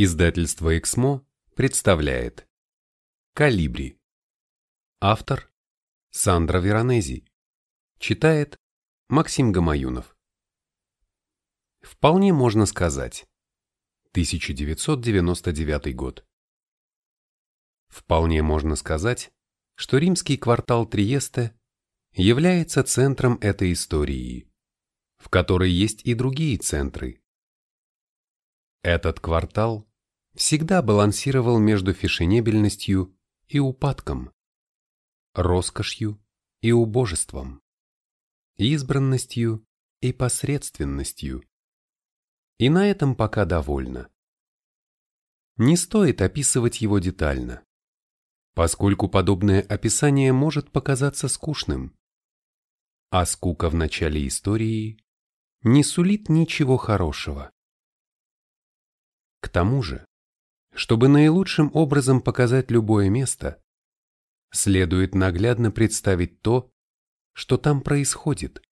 Издательство «Эксмо» представляет «Калибри». Автор Сандра Веронези. Читает Максим Гамаюнов. Вполне можно сказать. 1999 год. Вполне можно сказать, что римский квартал Триесте является центром этой истории, в которой есть и другие центры. Этот квартал всегда балансировал между фешенебельностью и упадком, роскошью и убожеством, избранностью и посредственностью. И на этом пока довольно. Не стоит описывать его детально, поскольку подобное описание может показаться скучным. А скука в начале истории не сулит ничего хорошего. К тому же, чтобы наилучшим образом показать любое место, следует наглядно представить то, что там происходит.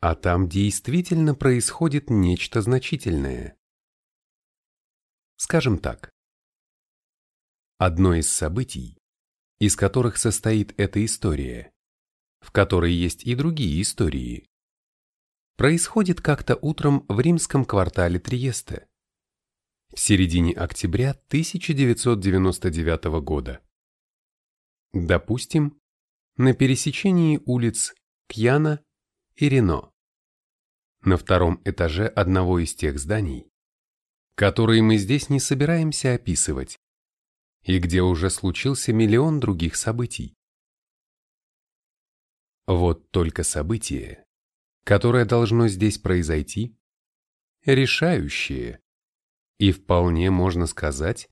А там действительно происходит нечто значительное. Скажем так, одно из событий, из которых состоит эта история, в которой есть и другие истории, происходит как-то утром в римском квартале Триеста в середине октября 1999 года. Допустим, на пересечении улиц Кьяна и Рено, на втором этаже одного из тех зданий, которые мы здесь не собираемся описывать, и где уже случился миллион других событий. Вот только событие, которое должно здесь произойти, решающее, и вполне можно сказать,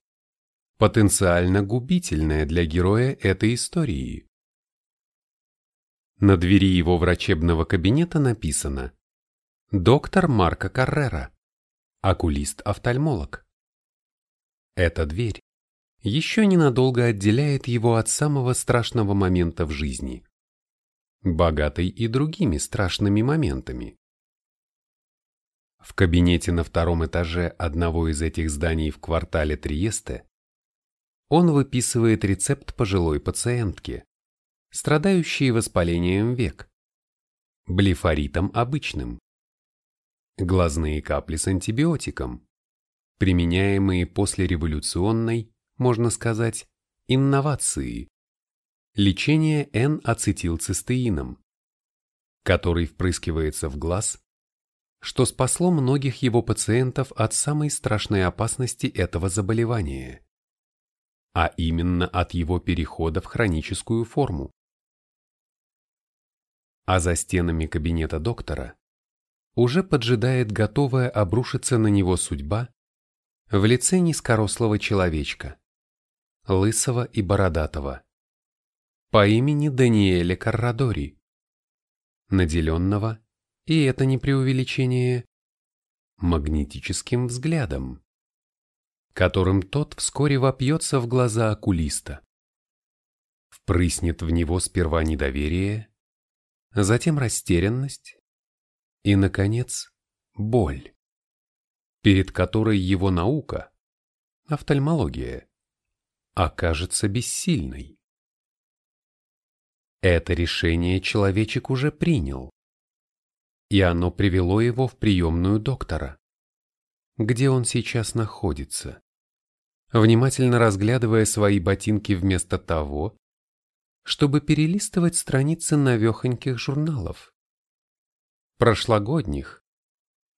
потенциально губительное для героя этой истории. На двери его врачебного кабинета написано «Доктор Марко Каррера, окулист-офтальмолог». Эта дверь еще ненадолго отделяет его от самого страшного момента в жизни, богатой и другими страшными моментами. В кабинете на втором этаже одного из этих зданий в квартале Триесте он выписывает рецепт пожилой пациентке, страдающей воспалением век, блефоритом обычным, глазные капли с антибиотиком, применяемые после революционной, можно сказать, инновации, лечение N-ацетилцистеином, который впрыскивается в глаз что спасло многих его пациентов от самой страшной опасности этого заболевания, а именно от его перехода в хроническую форму. А за стенами кабинета доктора уже поджидает готовая обрушиться на него судьба в лице низкорослого человечка, лысого и бородатого, по имени Даниэля Каррадори, наделенного и это не преувеличение, магнетическим взглядом, которым тот вскоре вопьется в глаза окулиста. Впрыснет в него сперва недоверие, затем растерянность и, наконец, боль, перед которой его наука, офтальмология, окажется бессильной. Это решение человечек уже принял и оно привело его в приемную доктора. Где он сейчас находится? Внимательно разглядывая свои ботинки вместо того, чтобы перелистывать страницы навехоньких журналов. Прошлогодних,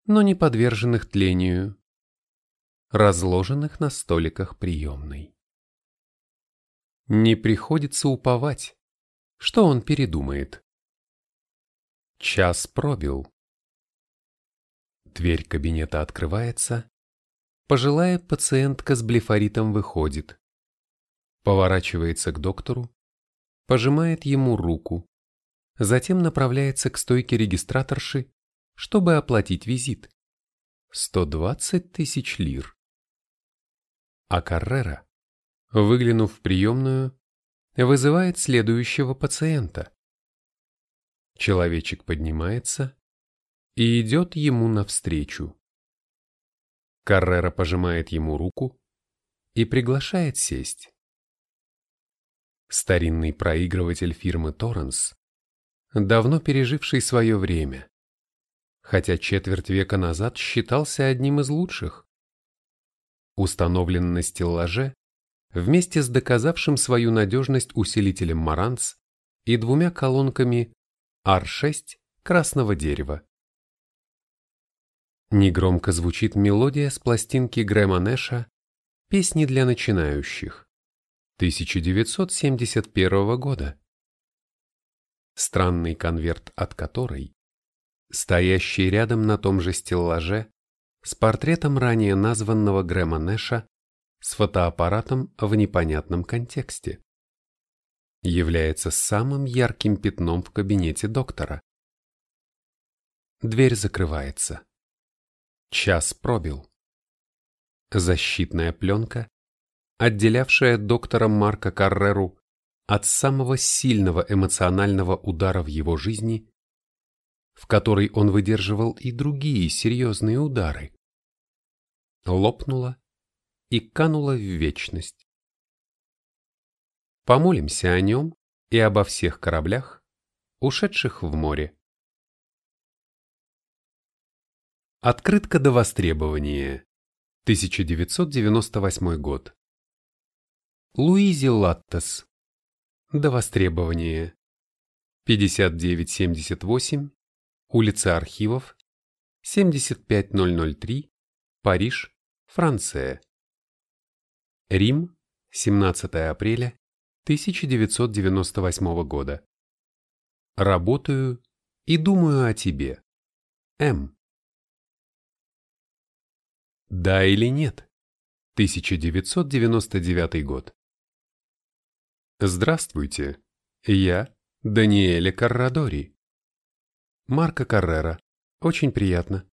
но не подверженных тлению, разложенных на столиках приемной. Не приходится уповать, что он передумает. Час пробил. Дверь кабинета открывается. Пожилая пациентка с блефоритом выходит. Поворачивается к доктору, пожимает ему руку, затем направляется к стойке регистраторши, чтобы оплатить визит. 120 тысяч лир. А Каррера, выглянув в приемную, вызывает следующего пациента. Человечек поднимается и идет ему навстречу. Каррера пожимает ему руку и приглашает сесть. Старинный проигрыватель фирмы Торренс, давно переживший свое время, хотя четверть века назад считался одним из лучших. Установлен на стеллаже вместе с доказавшим свою надежность усилителем Маранц и двумя колонками R6 красного дерева. Негромко звучит мелодия с пластинки Грэма Нэша «Песни для начинающих» 1971 года. Странный конверт от которой, стоящий рядом на том же стеллаже, с портретом ранее названного Грэма Нэша, с фотоаппаратом в непонятном контексте, является самым ярким пятном в кабинете доктора. Дверь закрывается. Час пробил. Защитная пленка, отделявшая доктора Марка Карреру от самого сильного эмоционального удара в его жизни, в которой он выдерживал и другие серьезные удары, лопнула и канула в вечность. Помолимся о нем и обо всех кораблях, ушедших в море. Открытка до востребования. 1998 год. Луизи Латтес. До востребования. 5978. Улица Архивов. 75003. Париж, Франция. Рим. 17 апреля 1998 года. Работаю и думаю о тебе. М. Да или нет? 1999 год. Здравствуйте, я Даниэле Каррадори. Марко Каррера. Очень приятно.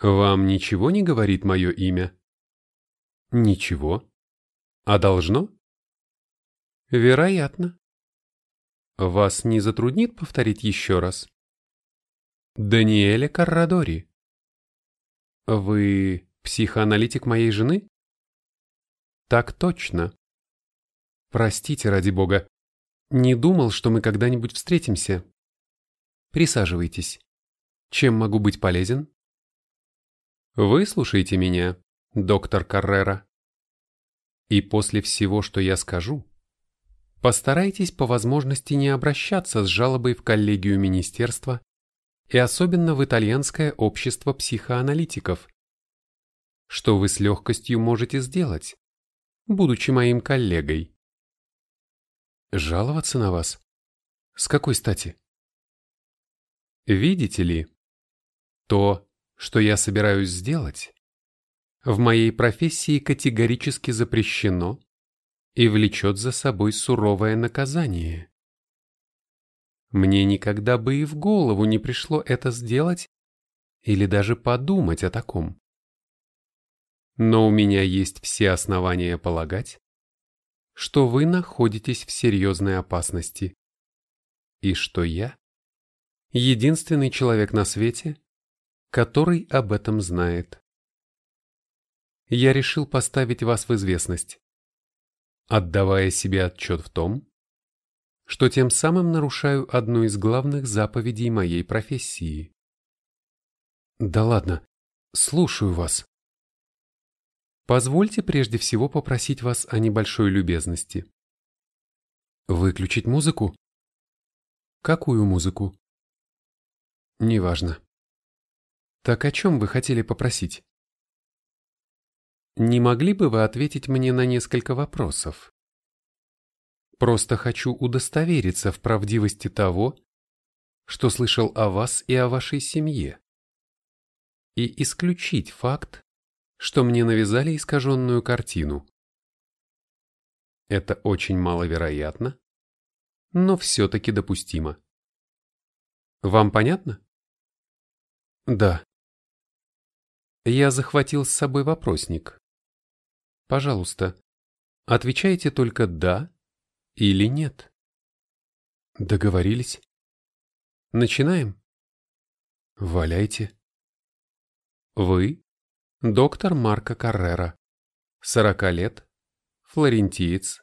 Вам ничего не говорит мое имя? Ничего. А должно? Вероятно. Вас не затруднит повторить еще раз? Даниэле Каррадори. Вы психоаналитик моей жены? Так точно. Простите, ради бога. Не думал, что мы когда-нибудь встретимся. Присаживайтесь. Чем могу быть полезен? Выслушайте меня, доктор Каррера. И после всего, что я скажу, постарайтесь по возможности не обращаться с жалобой в коллегию министерства и особенно в итальянское общество психоаналитиков, что вы с легкостью можете сделать, будучи моим коллегой. Жаловаться на вас? С какой стати? Видите ли, то, что я собираюсь сделать, в моей профессии категорически запрещено и влечет за собой суровое наказание. Мне никогда бы и в голову не пришло это сделать или даже подумать о таком. Но у меня есть все основания полагать, что вы находитесь в серьезной опасности и что я — единственный человек на свете, который об этом знает. Я решил поставить вас в известность, отдавая себе отчет в том, что тем самым нарушаю одну из главных заповедей моей профессии. Да ладно, слушаю вас. Позвольте прежде всего попросить вас о небольшой любезности. Выключить музыку? Какую музыку? Неважно. Так о чем вы хотели попросить? Не могли бы вы ответить мне на несколько вопросов? Просто хочу удостовериться в правдивости того, что слышал о вас и о вашей семье. И исключить факт, что мне навязали искаженную картину. Это очень маловероятно, но все-таки допустимо. Вам понятно? Да. Я захватил с собой вопросник. Пожалуйста, отвечайте только «да» или нет. Договорились? Начинаем? Валяйте. Вы доктор Марко Каррера, 40 лет, флорентиец.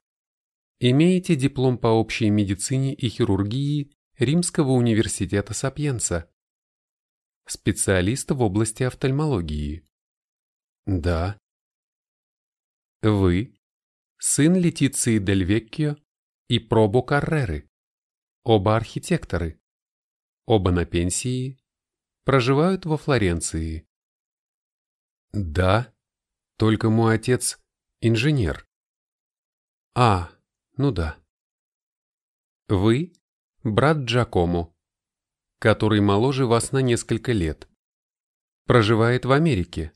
Имеете диплом по общей медицине и хирургии Римского университета Сапьенца. Специалист в области офтальмологии. Да. Вы – сын Летиции Дель Веккио и Пробо Карреры. Оба архитекторы. Оба на пенсии. Проживают во Флоренции. Да, только мой отец – инженер. А, ну да. Вы – брат Джакомо, который моложе вас на несколько лет. Проживает в Америке.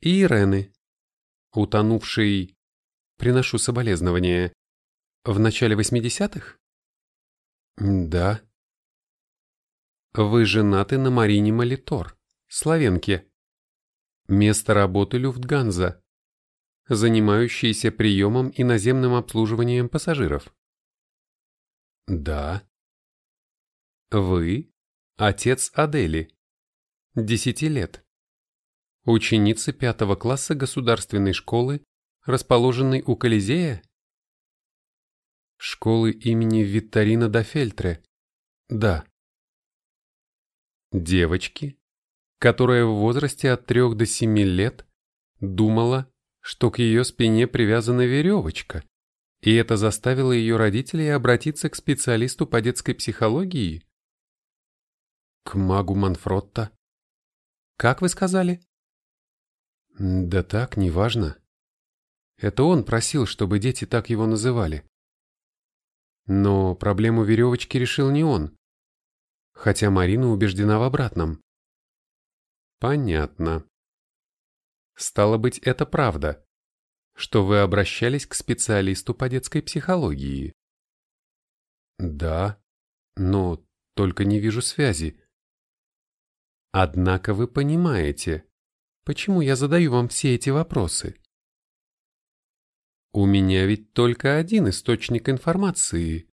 И Ирены, утонувший, приношу соболезнования, в начале 80-х? Да. Вы женаты на Марине Молитор, славенке место работы Люфтганза, занимающейся приемом и наземным обслуживанием пассажиров. Да. Вы – отец Адели, 10 лет, ученица пятого класса государственной школы, расположенной у Колизея? Школы имени Витторина да Фельтре. Да. Девочки, которая в возрасте от 3 до 7 лет думала, что к ее спине привязана веревочка, и это заставило ее родителей обратиться к специалисту по детской психологии? К магу Манфротта. Как вы сказали? Да так, неважно. Это он просил, чтобы дети так его называли. Но проблему веревочки решил не он, хотя Марина убеждена в обратном. Понятно. Стало быть, это правда, что вы обращались к специалисту по детской психологии. Да, но только не вижу связи. Однако вы понимаете, почему я задаю вам все эти вопросы. У меня ведь только один источник информации,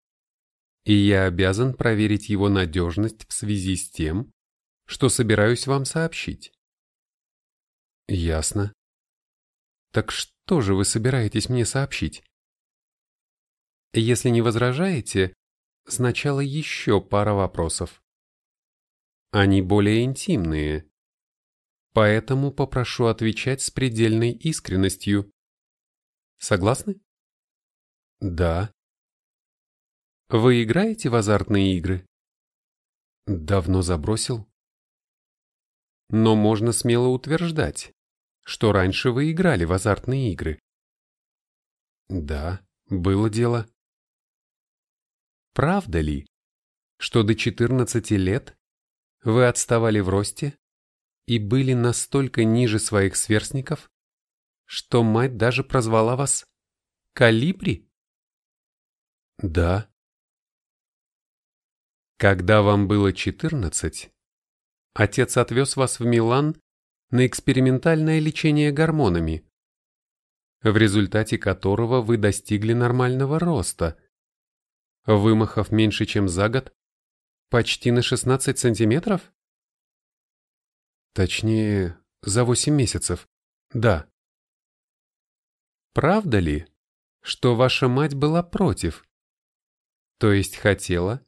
и я обязан проверить его надежность в связи с тем, что собираюсь вам сообщить. Ясно. Так что же вы собираетесь мне сообщить? Если не возражаете, сначала еще пара вопросов. Они более интимные, поэтому попрошу отвечать с предельной искренностью. Согласны? Да. Вы играете в азартные игры? Давно забросил но можно смело утверждать, что раньше вы играли в азартные игры. Да, было дело. Правда ли, что до 14 лет вы отставали в росте и были настолько ниже своих сверстников, что мать даже прозвала вас Калибри? Да. Когда вам было 14, Отец отвез вас в Милан на экспериментальное лечение гормонами, в результате которого вы достигли нормального роста, вымахав меньше, чем за год, почти на 16 сантиметров? Точнее, за 8 месяцев, да. Правда ли, что ваша мать была против? То есть хотела,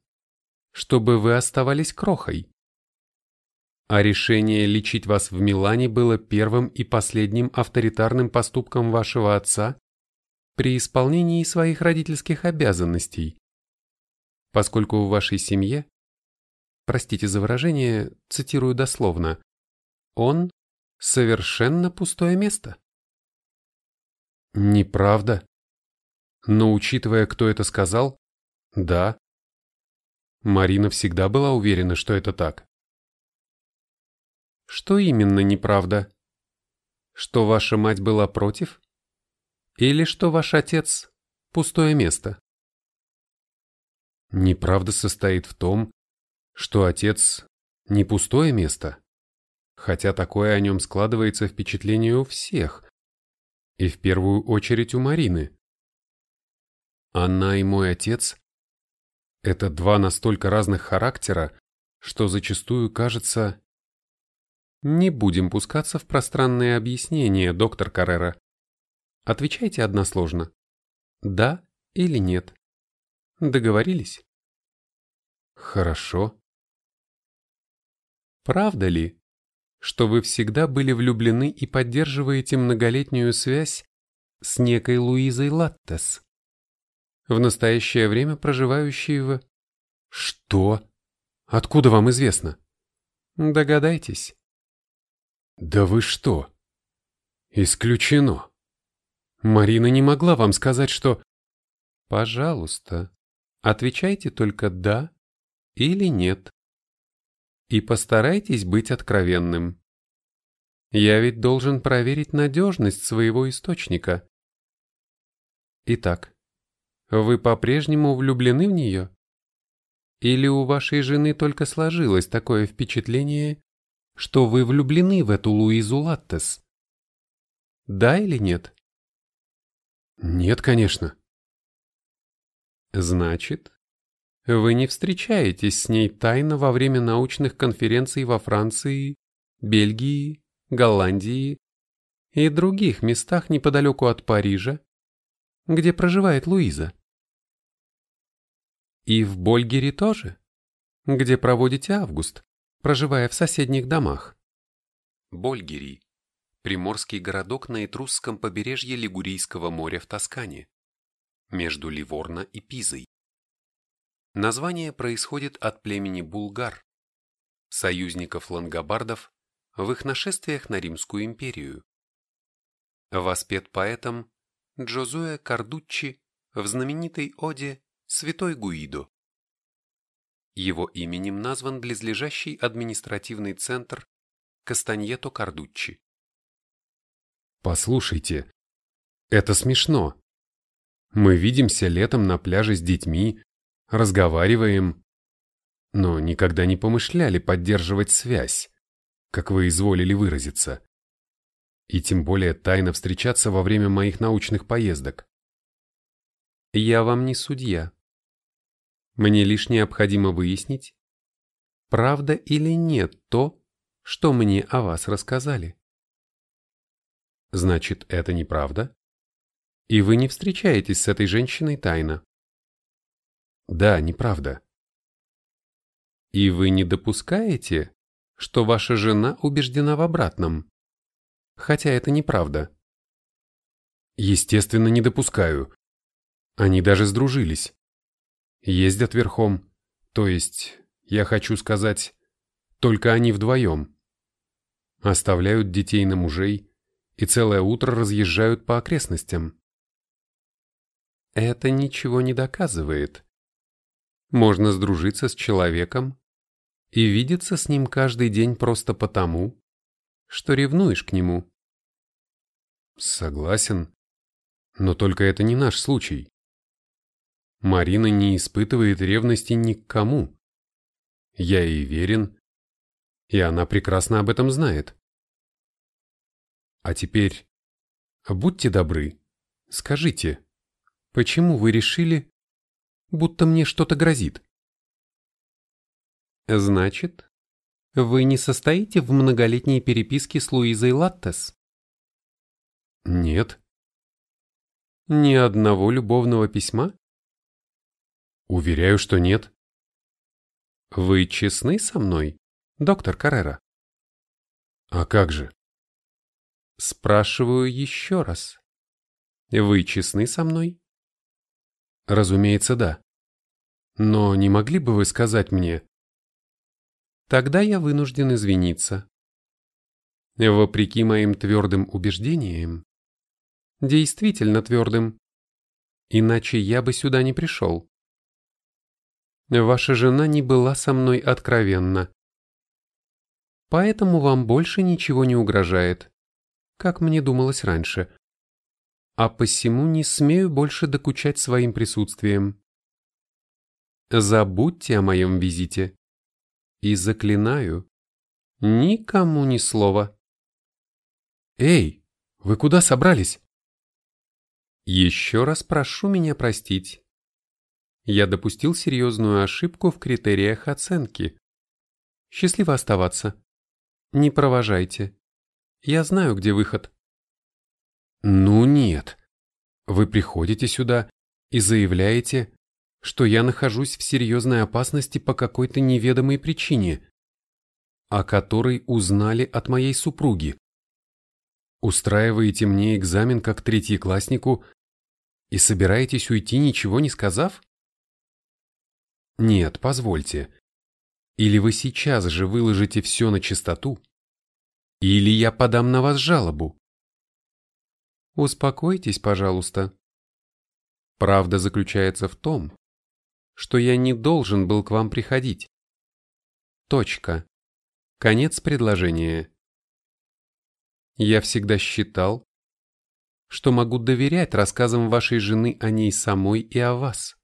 чтобы вы оставались крохой? а решение лечить вас в Милане было первым и последним авторитарным поступком вашего отца при исполнении своих родительских обязанностей, поскольку в вашей семье, простите за выражение, цитирую дословно, он совершенно пустое место. Неправда. Но учитывая, кто это сказал, да. Марина всегда была уверена, что это так. Что именно неправда? Что ваша мать была против? Или что ваш отец – пустое место? Неправда состоит в том, что отец – не пустое место, хотя такое о нем складывается впечатление у всех, и в первую очередь у Марины. Она и мой отец – это два настолько разных характера, что зачастую кажется, Не будем пускаться в пространные объяснения, доктор Каррера. Отвечайте односложно. Да или нет? Договорились? Хорошо. Правда ли, что вы всегда были влюблены и поддерживаете многолетнюю связь с некой Луизой Латтес? В настоящее время проживающей в... Что? Откуда вам известно? Догадайтесь. Да вы что? Исключено. Марина не могла вам сказать, что... Пожалуйста, отвечайте только «да» или «нет». И постарайтесь быть откровенным. Я ведь должен проверить надежность своего источника. Итак, вы по-прежнему влюблены в нее? Или у вашей жены только сложилось такое впечатление, что вы влюблены в эту Луизу Латтес? Да или нет? Нет, конечно. Значит, вы не встречаетесь с ней тайно во время научных конференций во Франции, Бельгии, Голландии и других местах неподалеку от Парижа, где проживает Луиза. И в Больгере тоже, где проводите август, проживая в соседних домах. Больгери – приморский городок на Этрусском побережье Лигурийского моря в Тоскане, между Ливорно и Пизой. Название происходит от племени булгар, союзников лангобардов в их нашествиях на Римскую империю. Воспет поэтом Джозуэ Кардуччи в знаменитой оде «Святой Гуидо». Его именем назван близлежащий административный центр Кастаньето Кардуччи. Послушайте, это смешно. Мы видимся летом на пляже с детьми, разговариваем, но никогда не помышляли поддерживать связь, как вы изволили выразиться и тем более тайно встречаться во время моих научных поездок. Я вам не судья. Мне лишь необходимо выяснить, правда или нет то, что мне о вас рассказали. Значит, это неправда? И вы не встречаетесь с этой женщиной тайно? Да, неправда. И вы не допускаете, что ваша жена убеждена в обратном? хотя это неправда. Естественно, не допускаю. Они даже сдружились. Ездят верхом, то есть, я хочу сказать, только они вдвоем. Оставляют детей на мужей и целое утро разъезжают по окрестностям. Это ничего не доказывает. Можно сдружиться с человеком и видеться с ним каждый день просто потому, что ревнуешь к нему. Согласен, но только это не наш случай. Марина не испытывает ревности ни к кому. Я ей верен, и она прекрасно об этом знает. А теперь, будьте добры, скажите, почему вы решили, будто мне что-то грозит? Значит, вы не состоите в многолетней переписке с Луизой Латтес? Нет. Ни одного любовного письма? Уверяю, что нет. Вы честны со мной, доктор Каррера? А как же? Спрашиваю еще раз. Вы честны со мной? Разумеется, да. Но не могли бы вы сказать мне, Тогда я вынужден извиниться. Вопреки моим твердым убеждениям, действительно твердым, иначе я бы сюда не пришел. Ваша жена не была со мной откровенна. Поэтому вам больше ничего не угрожает, как мне думалось раньше. А посему не смею больше докучать своим присутствием. Забудьте о моем визите и заклинаю, никому ни слова. Эй, вы куда собрались? Еще раз прошу меня простить. Я допустил серьезную ошибку в критериях оценки. Счастливо оставаться. Не провожайте. Я знаю, где выход. Ну нет. Вы приходите сюда и заявляете, что я нахожусь в серьезной опасности по какой-то неведомой причине, о которой узнали от моей супруги. Устраиваете мне экзамен как третьекласснику и собираетесь уйти, ничего не сказав? Нет, позвольте. Или вы сейчас же выложите все на чистоту, или я подам на вас жалобу. Успокойтесь, пожалуйста. Правда заключается в том, что я не должен был к вам приходить. Точка. Конец предложения. Я всегда считал, что могу доверять рассказам вашей жены о ней самой и о вас.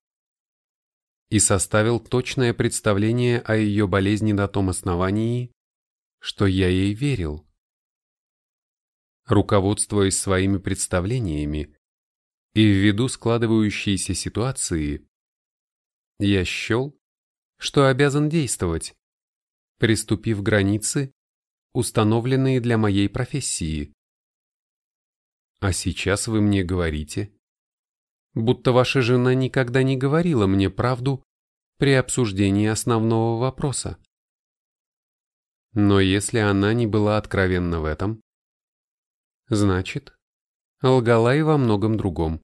И составил точное представление о ее болезни на том основании, что я ей верил. Руководствуясь своими представлениями и ввиду складывающейся ситуации, я счел, что обязан действовать, приступив границы, установленные для моей профессии. А сейчас вы мне говорите, будто ваша жена никогда не говорила мне правду при обсуждении основного вопроса. Но если она не была откровенна в этом, значит, лгала и во многом другом,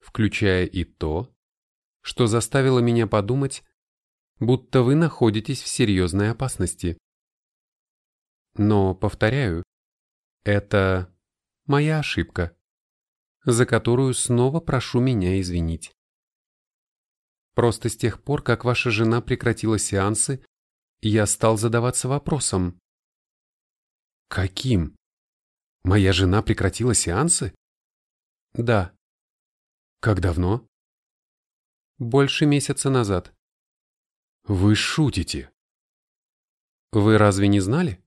включая и то, что заставило меня подумать, будто вы находитесь в серьезной опасности. Но, повторяю, это моя ошибка, за которую снова прошу меня извинить. Просто с тех пор, как ваша жена прекратила сеансы я стал задаваться вопросом. Каким? Моя жена прекратила сеансы? Да. Как давно? Больше месяца назад. Вы шутите. Вы разве не знали?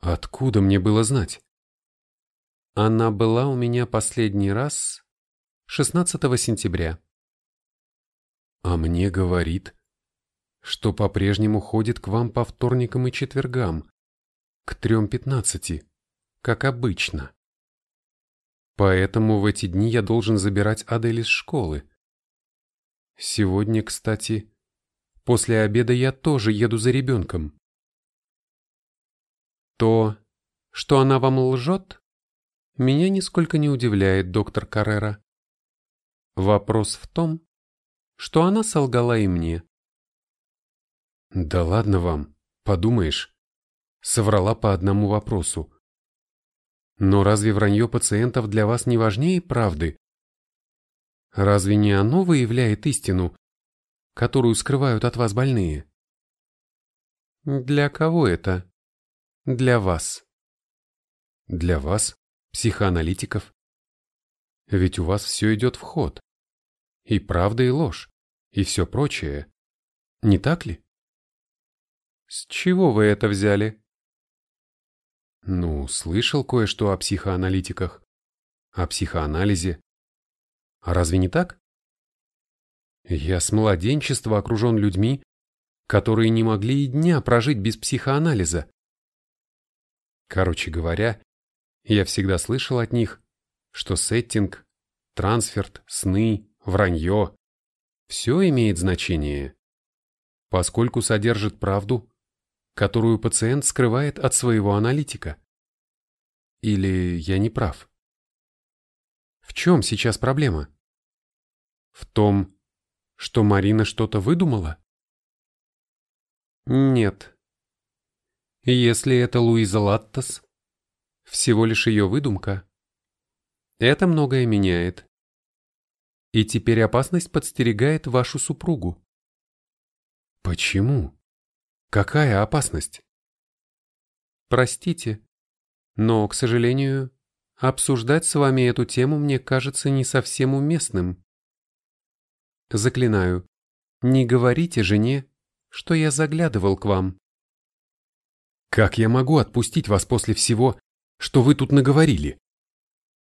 Откуда мне было знать? Она была у меня последний раз 16 сентября. А мне говорит, что по-прежнему ходит к вам по вторникам и четвергам, к трем пятнадцати, как обычно. Поэтому в эти дни я должен забирать Адель из школы. Сегодня, кстати, после обеда я тоже еду за ребенком. То, что она вам лжет, меня нисколько не удивляет, доктор Каррера. Вопрос в том, что она солгала и мне. Да ладно вам, подумаешь. Соврала по одному вопросу. Но разве вранье пациентов для вас не важнее правды? Разве не оно выявляет истину, которую скрывают от вас больные? Для кого это? Для вас. Для вас, психоаналитиков? Ведь у вас все идет в ход. И правда, и ложь, и все прочее. Не так ли? С чего вы это взяли? Ну, слышал кое-что о психоаналитиках, о психоанализе. А разве не так? Я с младенчества окружен людьми, которые не могли и дня прожить без психоанализа. Короче говоря, я всегда слышал от них, что сеттинг, трансферт, сны, вранье – все имеет значение, поскольку содержит правду которую пациент скрывает от своего аналитика. Или я не прав? В чем сейчас проблема? В том, что Марина что-то выдумала? Нет. Если это Луиза Латтас, всего лишь ее выдумка, это многое меняет. И теперь опасность подстерегает вашу супругу. Почему? Какая опасность? Простите, но, к сожалению, обсуждать с вами эту тему мне кажется не совсем уместным. Заклинаю, не говорите жене, что я заглядывал к вам. Как я могу отпустить вас после всего, что вы тут наговорили?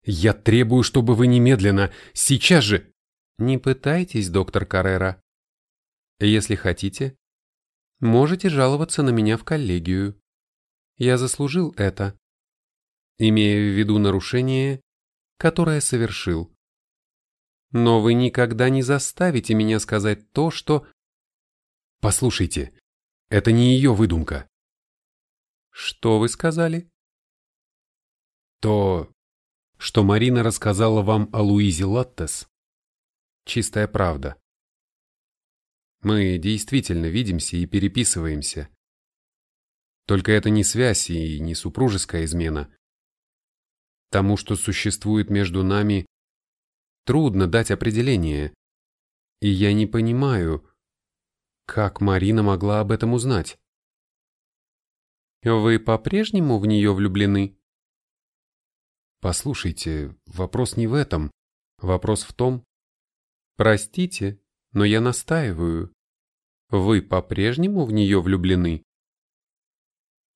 Я требую, чтобы вы немедленно, сейчас же... Не пытайтесь, доктор Каррера. Если хотите, можете жаловаться на меня в коллегию. я заслужил это, имея в виду нарушение, которое совершил. Но вы никогда не заставите меня сказать то, что... Послушайте, это не ее выдумка. Что вы сказали? То, что Марина рассказала вам о Луизе Латтес. Чистая правда. Мы действительно видимся и переписываемся. Только это не связь и не супружеская измена. Тому, что существует между нами, трудно дать определение. И я не понимаю, как Марина могла об этом узнать. Вы по-прежнему в нее влюблены? Послушайте, вопрос не в этом. Вопрос в том... Простите, но я настаиваю. Вы по-прежнему в нее влюблены?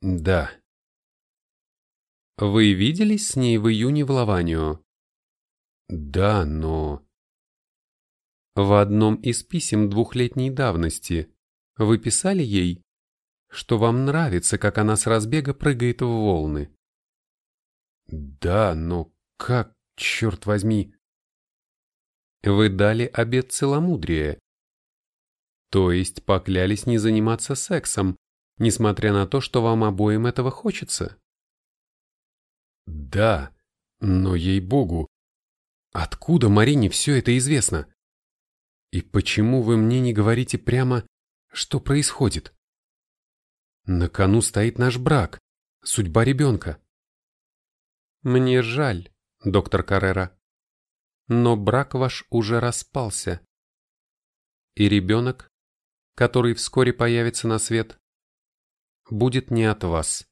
Да. Вы виделись с ней в июне в Лаванио? Да, но... В одном из писем двухлетней давности вы писали ей, что вам нравится, как она с разбега прыгает в волны. Да, но как, черт возьми? Вы дали обет целомудрия. То есть поклялись не заниматься сексом, несмотря на то, что вам обоим этого хочется? Да, но ей-богу, откуда Марине все это известно? И почему вы мне не говорите прямо, что происходит? На кону стоит наш брак, судьба ребенка. Мне жаль, доктор Каррера, но брак ваш уже распался. И ребенок, который вскоре появится на свет, будет не от вас.